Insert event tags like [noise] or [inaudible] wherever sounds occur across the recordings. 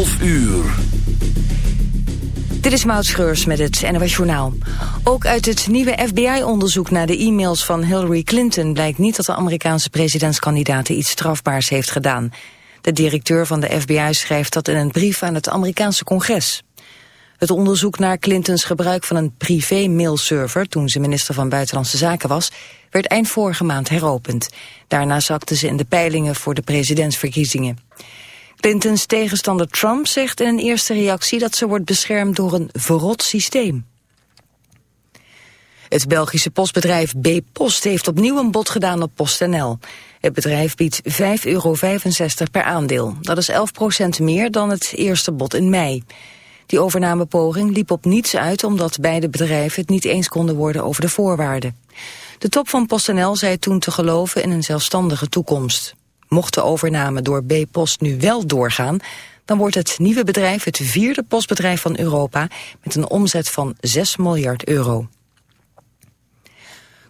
12 uur. Dit is Maud Schreurs met het NOS Journaal. Ook uit het nieuwe FBI-onderzoek naar de e-mails van Hillary Clinton... blijkt niet dat de Amerikaanse presidentskandidaat iets strafbaars heeft gedaan. De directeur van de FBI schrijft dat in een brief aan het Amerikaanse congres. Het onderzoek naar Clintons gebruik van een privé-mailserver... toen ze minister van Buitenlandse Zaken was... werd eind vorige maand heropend. Daarna zakte ze in de peilingen voor de presidentsverkiezingen. Clintons tegenstander Trump zegt in een eerste reactie... dat ze wordt beschermd door een verrot systeem. Het Belgische postbedrijf B-Post heeft opnieuw een bod gedaan op PostNL. Het bedrijf biedt 5,65 euro per aandeel. Dat is 11% meer dan het eerste bod in mei. Die overnamepoging liep op niets uit omdat beide bedrijven het niet eens konden worden over de voorwaarden. De top van PostNL zei toen te geloven in een zelfstandige toekomst. Mocht de overname door B-Post nu wel doorgaan, dan wordt het nieuwe bedrijf het vierde postbedrijf van Europa met een omzet van 6 miljard euro.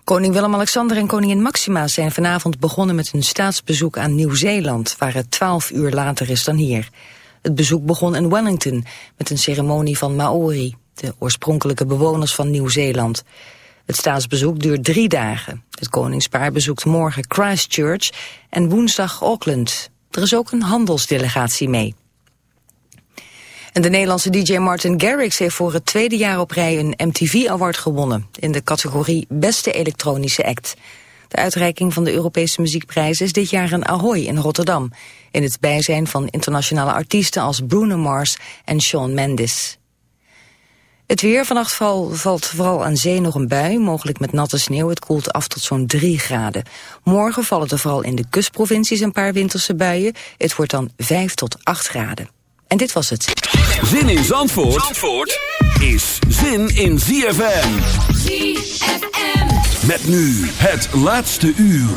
Koning Willem-Alexander en koningin Maxima zijn vanavond begonnen met hun staatsbezoek aan Nieuw-Zeeland, waar het 12 uur later is dan hier. Het bezoek begon in Wellington met een ceremonie van Maori, de oorspronkelijke bewoners van Nieuw-Zeeland. Het staatsbezoek duurt drie dagen. Het koningspaar bezoekt morgen Christchurch en woensdag Auckland. Er is ook een handelsdelegatie mee. En de Nederlandse DJ Martin Garrix heeft voor het tweede jaar op rij een MTV Award gewonnen in de categorie Beste Elektronische Act. De uitreiking van de Europese muziekprijs is dit jaar in Ahoy in Rotterdam, in het bijzijn van internationale artiesten als Bruno Mars en Shawn Mendes. Het weer, vannacht valt vooral aan zee nog een bui, mogelijk met natte sneeuw. Het koelt af tot zo'n 3 graden. Morgen vallen er vooral in de kustprovincies een paar winterse buien. Het wordt dan 5 tot 8 graden. En dit was het. Zin in Zandvoort, Zandvoort is zin in ZFM. ZFM. Met nu het laatste uur.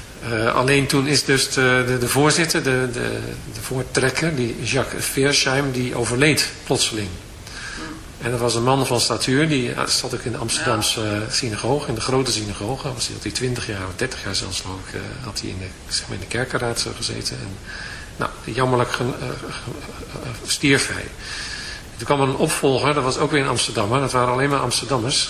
Uh, alleen toen is dus de, de, de voorzitter, de, de, de voortrekker, die Jacques Veersheim, die overleed plotseling. En dat was een man van statuur, die zat ook in de Amsterdamse ja. synagoge, in de grote synagoge. Was hij, had hij 20 jaar of 30 jaar zelfs ik, uh, had hij in de, zeg maar in de kerkenraad gezeten. En, nou, jammerlijk uh, stierf hij. Toen kwam er een opvolger, dat was ook weer in Amsterdam, dat waren alleen maar Amsterdammers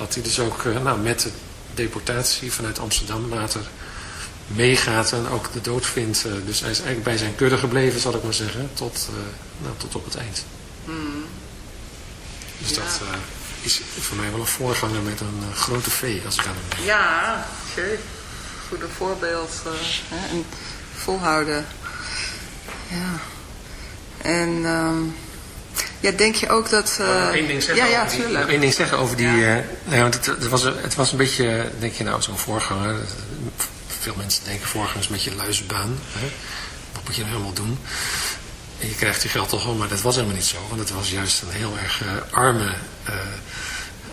Dat hij dus ook uh, nou, met de deportatie vanuit Amsterdam later meegaat en ook de dood vindt. dus hij is eigenlijk bij zijn kudde gebleven zal ik maar zeggen. Tot, nou, tot op het eind. Mm. Dus ja. dat is voor mij wel een voorganger met een uh, grote V, als ik aan hem denk. Ja, oké. Goede voorbeeld. Uh, hè, en volhouden. Ja. En um, ja, denk je ook dat... Uh, nog één ding zeggen ja, ja, die, tuurlijk. nog één ding zeggen over die... Ja. nou, het, het, was, het was een beetje, denk je nou, zo'n voorganger. Veel mensen denken voorganger is een beetje luizenbaan. Hè? Wat moet je nou helemaal doen? En je krijgt je geld toch wel, maar dat was helemaal niet zo. Want het was juist een heel erg uh, arme,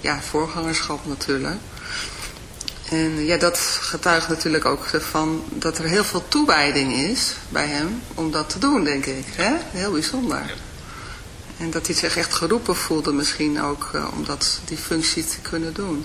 ja, voorgangerschap natuurlijk. En ja, dat getuigt natuurlijk ook van dat er heel veel toewijding is bij hem om dat te doen, denk ik. Hè? Heel bijzonder. Ja. En dat hij zich echt geroepen voelde misschien ook uh, om dat, die functie te kunnen doen.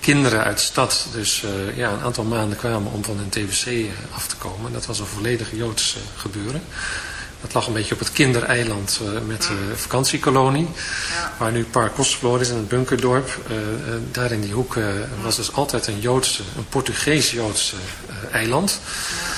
kinderen uit de stad dus ja, een aantal maanden kwamen om van hun TBC af te komen. Dat was een volledig Joods gebeuren. Dat lag een beetje op het kindereiland uh, met de uh, vakantiekolonie. Ja. Waar nu Park Kostverloren is in het bunkerdorp. Uh, daar in die hoek was dus altijd een Joodse, een Portugees-Joodse eiland. Ja.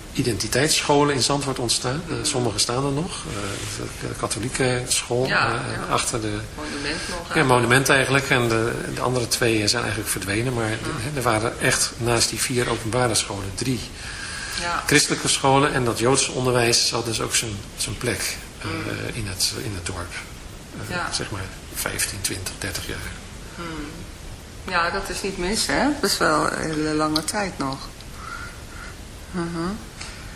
identiteitsscholen in Zandvoort ontstaan. Uh, sommige staan er nog. Uh, de katholieke school ja, achter de... Monument nog. Ja, monument eigenlijk. En de, de, andere twee zijn eigenlijk verdwenen. Maar er waren echt naast die vier openbare scholen drie ja. christelijke scholen. En dat Joodse onderwijs had dus ook zijn, zijn plek mm. in, het, in het dorp. Zeg maar 15, 20, 30 jaar. Mm. Ja, dat is niet mis hè. Dat is wel een hele lange tijd nog. Uh -huh.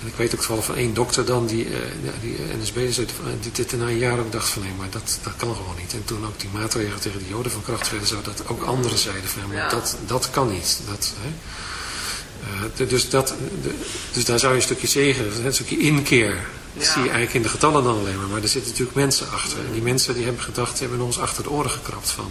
En ik weet ook toevallig van één dokter dan, die, uh, die NSB, die dit na een jaar ook dacht van nee, maar dat, dat kan gewoon niet. En toen ook die maatregelen tegen de joden van kracht werden, zo dat ook anderen zeiden van maar ja. dat, dat kan niet. Dat, hè. Uh, dus, dat, de, dus daar zou je een stukje zegen, een stukje inkeer, dat zie je eigenlijk in de getallen dan alleen maar. Maar er zitten natuurlijk mensen achter. En die mensen die hebben gedacht, hebben ons achter de oren gekrapt van...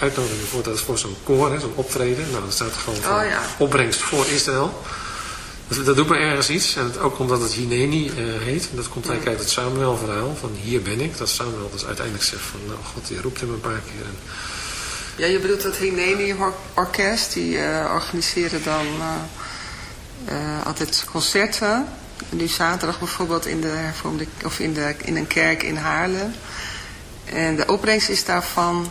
uitnodiging voor, dat is voor zo'n koor, zo'n optreden. Nou, dat staat gewoon voor Oh, ja. opbrengst voor Israël. Dat, dat doet me ergens iets. En het, ook omdat het Hineni eh, heet. En dat komt eigenlijk uit het Samuel verhaal. Van hier ben ik. Dat Samuel dus uiteindelijk zegt van nou God die roept hem een paar keer. En, Ja, je bedoelt het Hineni Or- Orkest, die eh, organiseren dan eh, altijd concerten. Nu zaterdag bijvoorbeeld in, de hervormde, of in, de, in een kerk in Haarlem. En de opbrengst is daarvan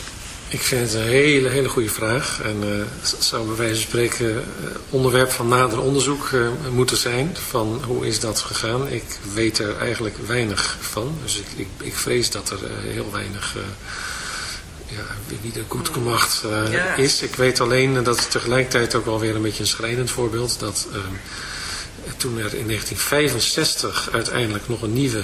Ik vind het een hele, hele goede vraag. En eh, het zou bij wijze van spreken eh, onderwerp van nader onderzoek eh, moeten zijn. Van hoe is dat gegaan? Ik weet er eigenlijk weinig van. Dus ik, ik, ik vrees dat er heel weinig ja, wie de goed gemacht uh, Ja. is. Ik weet alleen, en dat is tegelijkertijd ook wel weer een beetje een schrijnend voorbeeld, dat uh, toen er in 1965 uiteindelijk nog een nieuwe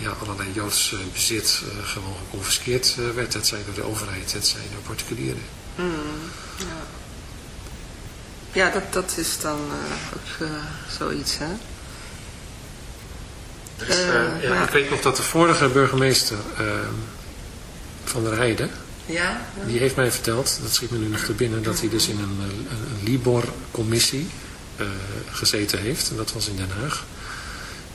ja, allerlei Joods uh, bezit uh, gewoon geconfiskeerd uh, werd. Het zij door de overheid, het zij door particulieren. Mm, ja, ja dat, dat is dan ook zoiets, hè? Dus, ja, ja. Ik weet nog dat de vorige burgemeester van der Heide, ja, die heeft mij verteld, dat schiet me nu nog te binnen, dat hij dus in een, een, een Libor-commissie gezeten heeft. En dat was in Den Haag.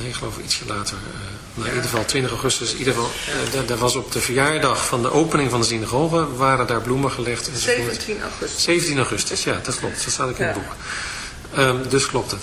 Nee, ik geloof ietsje later. Uh, nou, in ieder geval 20 augustus. In ieder geval, uh, dat was op de verjaardag van de opening van de synagoge. Waren daar bloemen gelegd. 17 augustus. 17 augustus, ja, dat klopt. Dat staat ook in het boek. Um, dus klopt het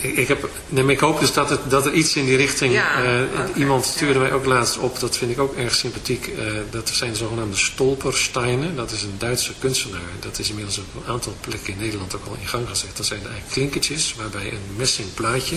ik, heb, nee, ik hoop dus dat, het, dat er iets in die richting... Ja, uh, okay, iemand stuurde mij ook laatst op, dat vind ik ook erg sympathiek. Uh, dat zijn de zogenaamde Stolpersteinen. Dat is een Duitse kunstenaar. Dat is inmiddels op een aantal plekken in Nederland ook al in gang gezet. Dat zijn eigenlijk klinkertjes waarbij een messing plaatje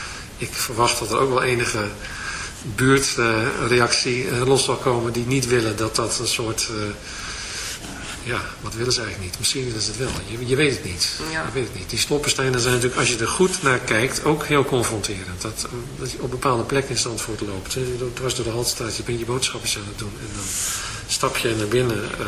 ik verwacht dat er ook wel enige buurtreactie uh, los zal komen die niet willen dat dat een soort... Uh, ja, wat willen ze eigenlijk niet? Misschien willen ze het wel. Je, je weet het niet. Ja. Je weet het niet. Die stolpersteinen zijn natuurlijk, als je er goed naar kijkt, ook heel confronterend. Dat, dat je op bepaalde plekken in Zandvoort loopt. Dwars door de Haltstraat, je bent je boodschapjes aan het doen. En dan stap je naar binnen... Uh,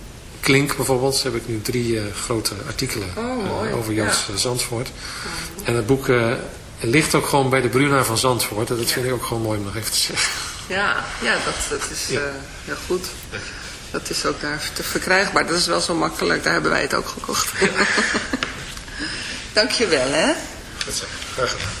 Klink bijvoorbeeld, heb ik nu drie grote artikelen oh, over Jans ja. Zandvoort. En het boek ligt ook gewoon bij de Bruna van Zandvoort. En dat vind ik ook gewoon mooi om nog even te zeggen. Ja, ja dat, dat is heel goed. Dat is ook daar te verkrijgbaar. Dat is wel zo makkelijk. Daar hebben wij het ook gekocht. Ja. [laughs] Dank je wel, hè. Goed zo. Graag gedaan.